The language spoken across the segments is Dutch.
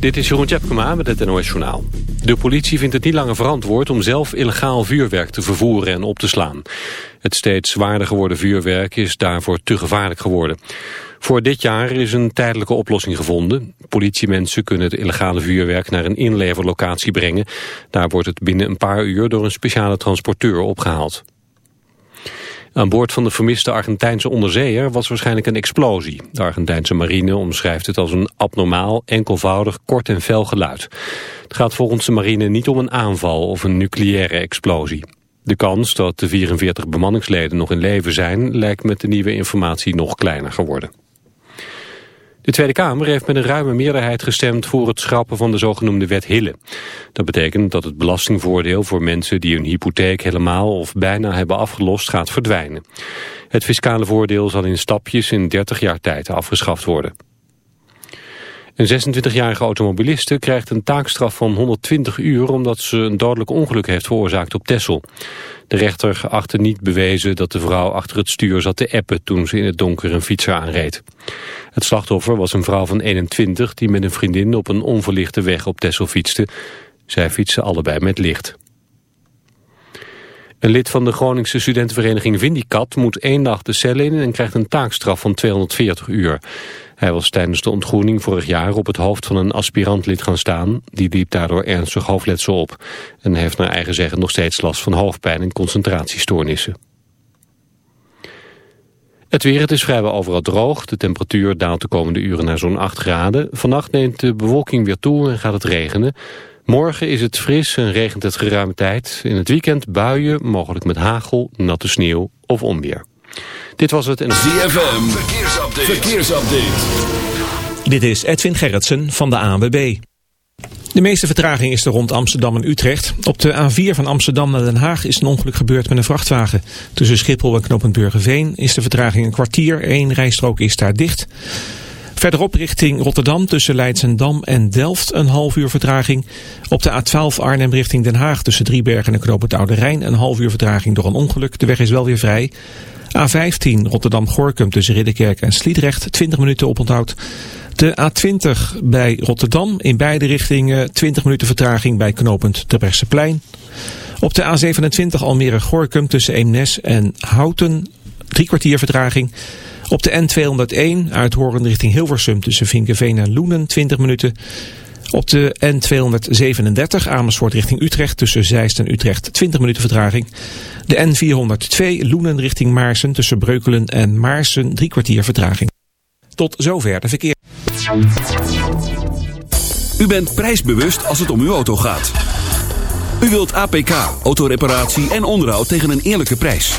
Dit is Jeroen Tjepkema met het NOS Journaal. De politie vindt het niet langer verantwoord om zelf illegaal vuurwerk te vervoeren en op te slaan. Het steeds zwaarder geworden vuurwerk is daarvoor te gevaarlijk geworden. Voor dit jaar is een tijdelijke oplossing gevonden. Politiemensen kunnen het illegale vuurwerk naar een inleverlocatie brengen. Daar wordt het binnen een paar uur door een speciale transporteur opgehaald. Aan boord van de vermiste Argentijnse onderzeeër was waarschijnlijk een explosie. De Argentijnse marine omschrijft het als een abnormaal, enkelvoudig, kort en fel geluid. Het gaat volgens de marine niet om een aanval of een nucleaire explosie. De kans dat de 44 bemanningsleden nog in leven zijn... lijkt met de nieuwe informatie nog kleiner geworden. De Tweede Kamer heeft met een ruime meerderheid gestemd voor het schrappen van de zogenoemde wet Hille. Dat betekent dat het belastingvoordeel voor mensen die hun hypotheek helemaal of bijna hebben afgelost gaat verdwijnen. Het fiscale voordeel zal in stapjes in 30 jaar tijd afgeschaft worden. Een 26-jarige automobiliste krijgt een taakstraf van 120 uur... omdat ze een dodelijk ongeluk heeft veroorzaakt op Texel. De rechter achtte niet bewezen dat de vrouw achter het stuur zat te appen... toen ze in het donker een fietser aanreed. Het slachtoffer was een vrouw van 21 die met een vriendin... op een onverlichte weg op Texel fietste. Zij fietsen allebei met licht. Een lid van de Groningse studentenvereniging Vindicat moet één dag de cel in en krijgt een taakstraf van 240 uur. Hij was tijdens de ontgroening vorig jaar op het hoofd van een aspirantlid gaan staan. Die liep daardoor ernstig hoofdletsel op. En heeft naar eigen zeggen nog steeds last van hoofdpijn en concentratiestoornissen. Het weer, het is vrijwel overal droog. De temperatuur daalt de komende uren naar zo'n 8 graden. Vannacht neemt de bewolking weer toe en gaat het regenen. Morgen is het fris en regent het geruime tijd. In het weekend buien, mogelijk met hagel, natte sneeuw of onweer. Dit was het... En... ZFM, verkeersupdate. verkeersupdate. Dit is Edwin Gerritsen van de ANWB. De meeste vertraging is er rond Amsterdam en Utrecht. Op de A4 van Amsterdam naar Den Haag is een ongeluk gebeurd met een vrachtwagen. Tussen Schiphol en knooppunt Burgerveen is de vertraging een kwartier. Eén rijstrook is daar dicht. Verderop richting Rotterdam tussen Leidsendam en Delft een half uur vertraging. Op de A12 Arnhem richting Den Haag tussen Driebergen en knooppunt Oude Rijn een half uur vertraging door een ongeluk. De weg is wel weer vrij. A15 Rotterdam-Gorkum tussen Ridderkerk en Sliedrecht 20 minuten oponthoud. De A20 bij Rotterdam in beide richtingen 20 minuten vertraging bij knooppunt Terbrechtseplein. Op de A27 Almere-Gorkum tussen Eemnes en Houten drie kwartier vertraging. Op de N201 uit Horen richting Hilversum tussen Vinkenveen en Loenen 20 minuten. Op de N237 Amersfoort richting Utrecht tussen Zeist en Utrecht 20 minuten vertraging. De N402 Loenen richting Maarsen tussen Breukelen en Maarsen drie kwartier vertraging. Tot zover de verkeer. U bent prijsbewust als het om uw auto gaat. U wilt APK, autoreparatie en onderhoud tegen een eerlijke prijs.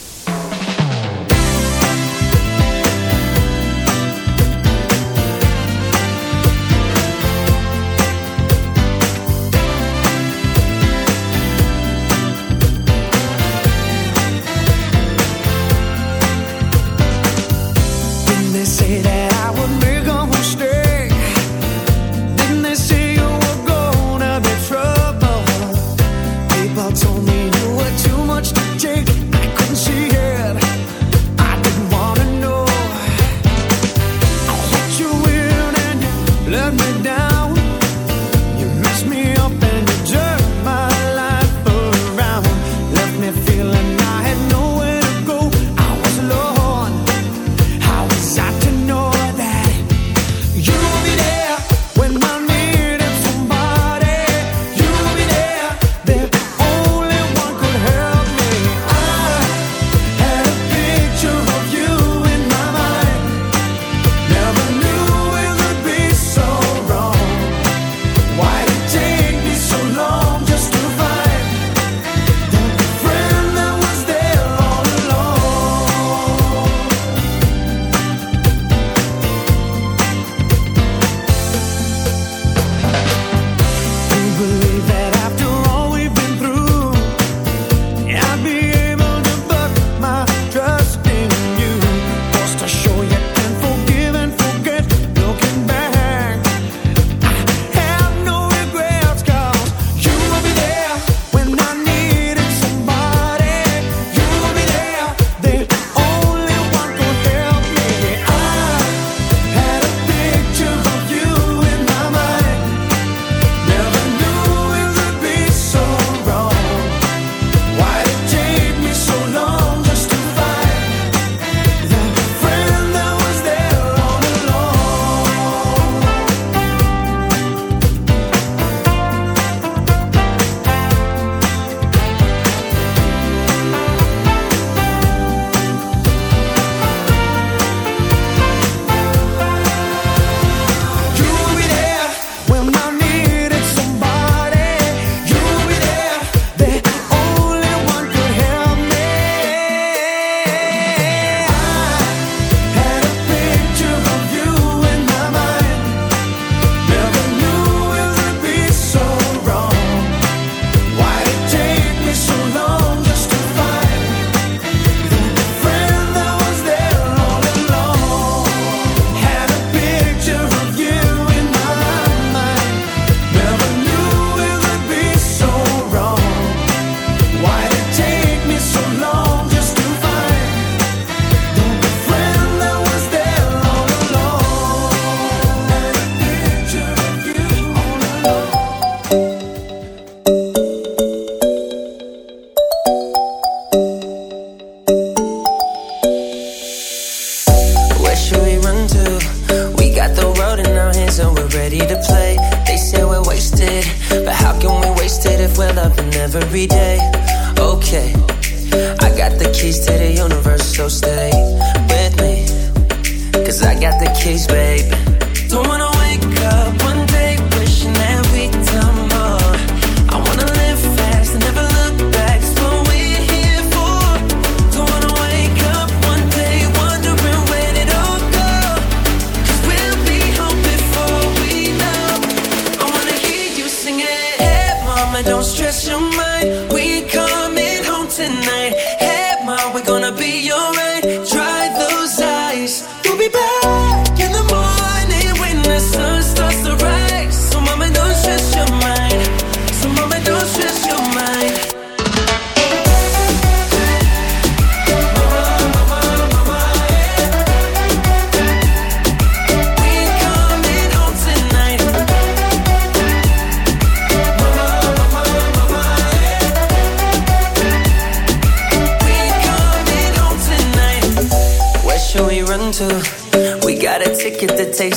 every day. Okay, I got the keys to the universe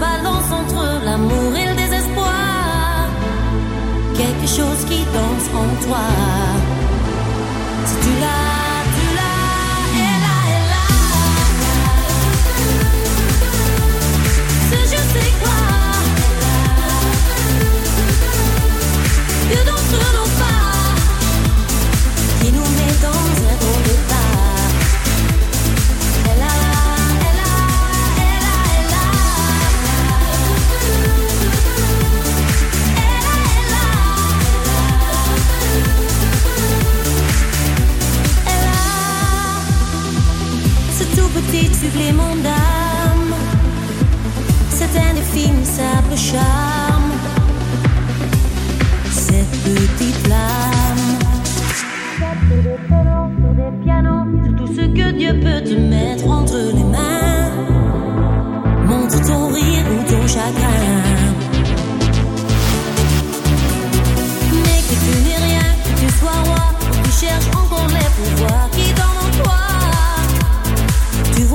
balance entre l'amour et le désespoir. Quelque chose qui danse en toi. Si tu l'as. supplément d'âme. films un indéfinissable charme. Cette petite flamme. des tout ce que Dieu peut te mettre entre les mains. Montre ton rire ou ton chagrin. Mais que tu n'es rien, que tu sois roi, tu cherches encore les pouvoirs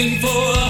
looking for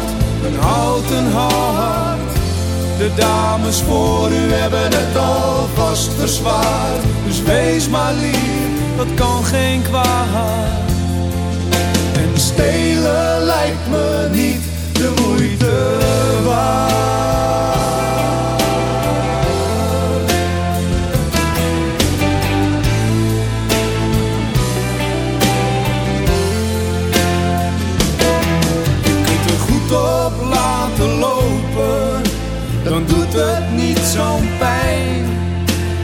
Dames voor u hebben het alvast verzwaard. Dus wees maar lief, dat kan geen kwaad. En stelen lijkt me niet de moeite waard.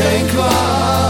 geen kwaad.